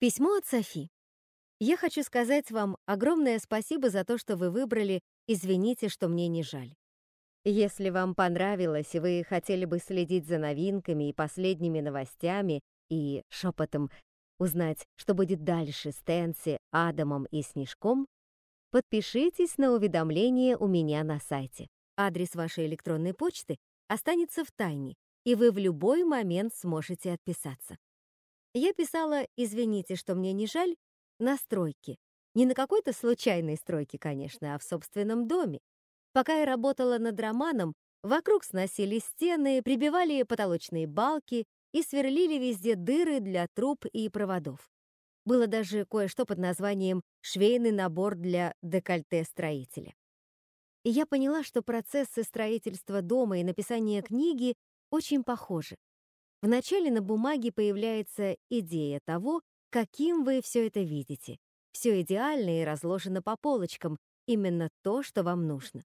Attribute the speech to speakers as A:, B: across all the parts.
A: Письмо от Софи. Я хочу сказать вам огромное спасибо за то, что вы выбрали «Извините, что мне не жаль». Если вам понравилось, и вы хотели бы следить за новинками и последними новостями и шепотом узнать, что будет дальше с Тенси, Адамом и Снежком, подпишитесь на уведомления у меня на сайте. Адрес вашей электронной почты останется в тайне, и вы в любой момент сможете отписаться. Я писала «Извините, что мне не жаль» на стройке. Не на какой-то случайной стройке, конечно, а в собственном доме. Пока я работала над романом, вокруг сносили стены, прибивали потолочные балки и сверлили везде дыры для труб и проводов. Было даже кое-что под названием «швейный набор для декольте строителя». И я поняла, что процессы строительства дома и написания книги очень похожи. Вначале на бумаге появляется идея того, каким вы все это видите. Все идеально и разложено по полочкам, именно то, что вам нужно.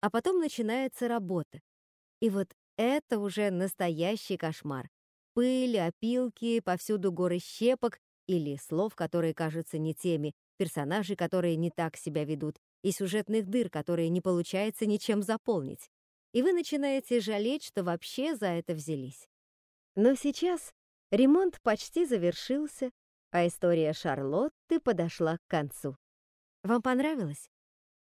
A: А потом начинается работа. И вот это уже настоящий кошмар. Пыль, опилки, повсюду горы щепок или слов, которые кажутся не теми, персонажи, которые не так себя ведут, и сюжетных дыр, которые не получается ничем заполнить. И вы начинаете жалеть, что вообще за это взялись. Но сейчас ремонт почти завершился, а история Шарлотты подошла к концу. Вам понравилось?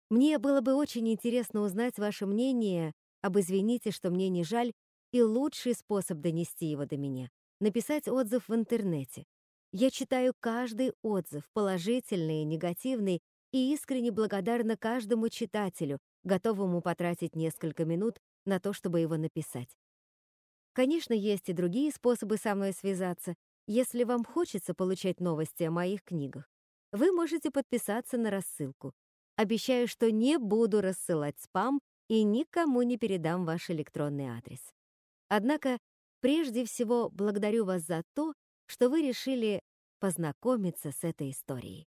A: Мне было бы очень интересно узнать ваше мнение об «Извините, что мне не жаль» и лучший способ донести его до меня — написать отзыв в интернете. Я читаю каждый отзыв, положительный и негативный, и искренне благодарна каждому читателю, готовому потратить несколько минут на то, чтобы его написать. Конечно, есть и другие способы со мной связаться. Если вам хочется получать новости о моих книгах, вы можете подписаться на рассылку. Обещаю, что не буду рассылать спам и никому не передам ваш электронный адрес. Однако, прежде всего, благодарю вас за то, что вы решили познакомиться с этой историей.